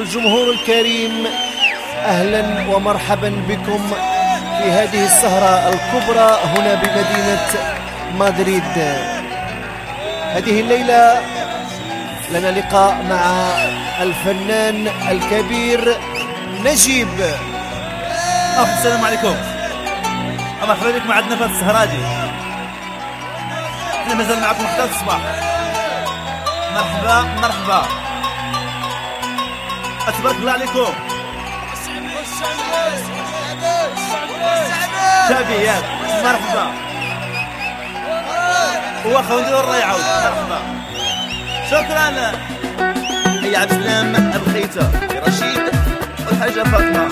والجمهور الكريم أهلا ومرحبا بكم في هذه السهرة الكبرى هنا بمدينة مدريد. هذه الليلة لنا لقاء مع الفنان الكبير نجيب. السلام عليكم. مرحبا بكم عندنا في السهرة دي إحنا مازال معكم حتى الصباح. مرحبا مرحبا. تبارك الله عليكم. تابيات مرحبا. هو واخا نديرو عاود مرحبا. شكرا. يا عبد السلام بخيته رشيد والحاجة فاطمة.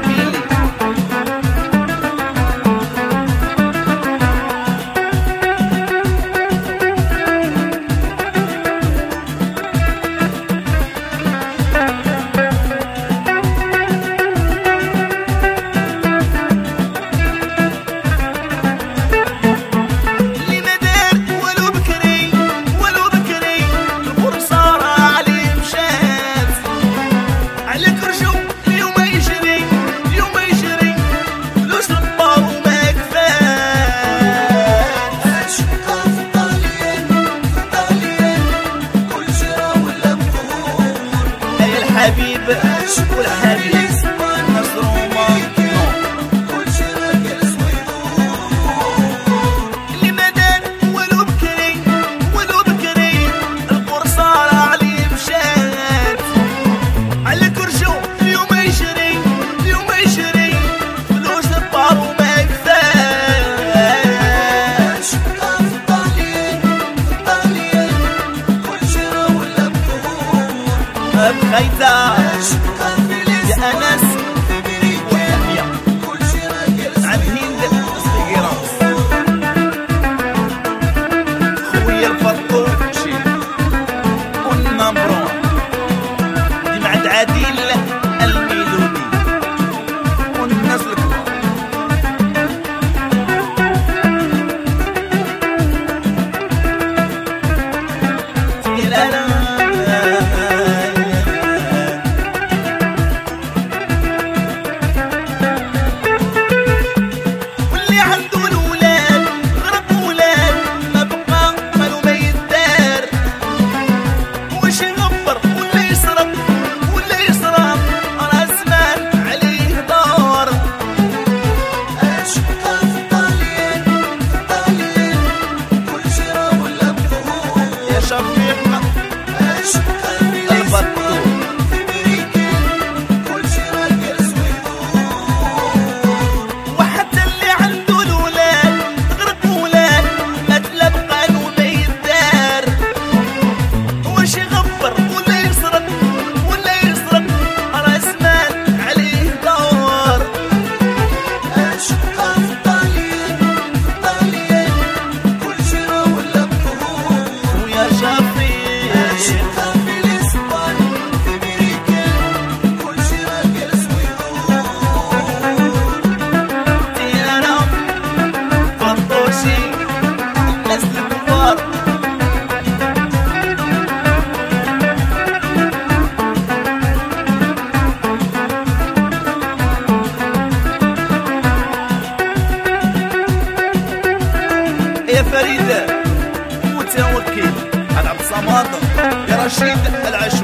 baby. العشيد العشيد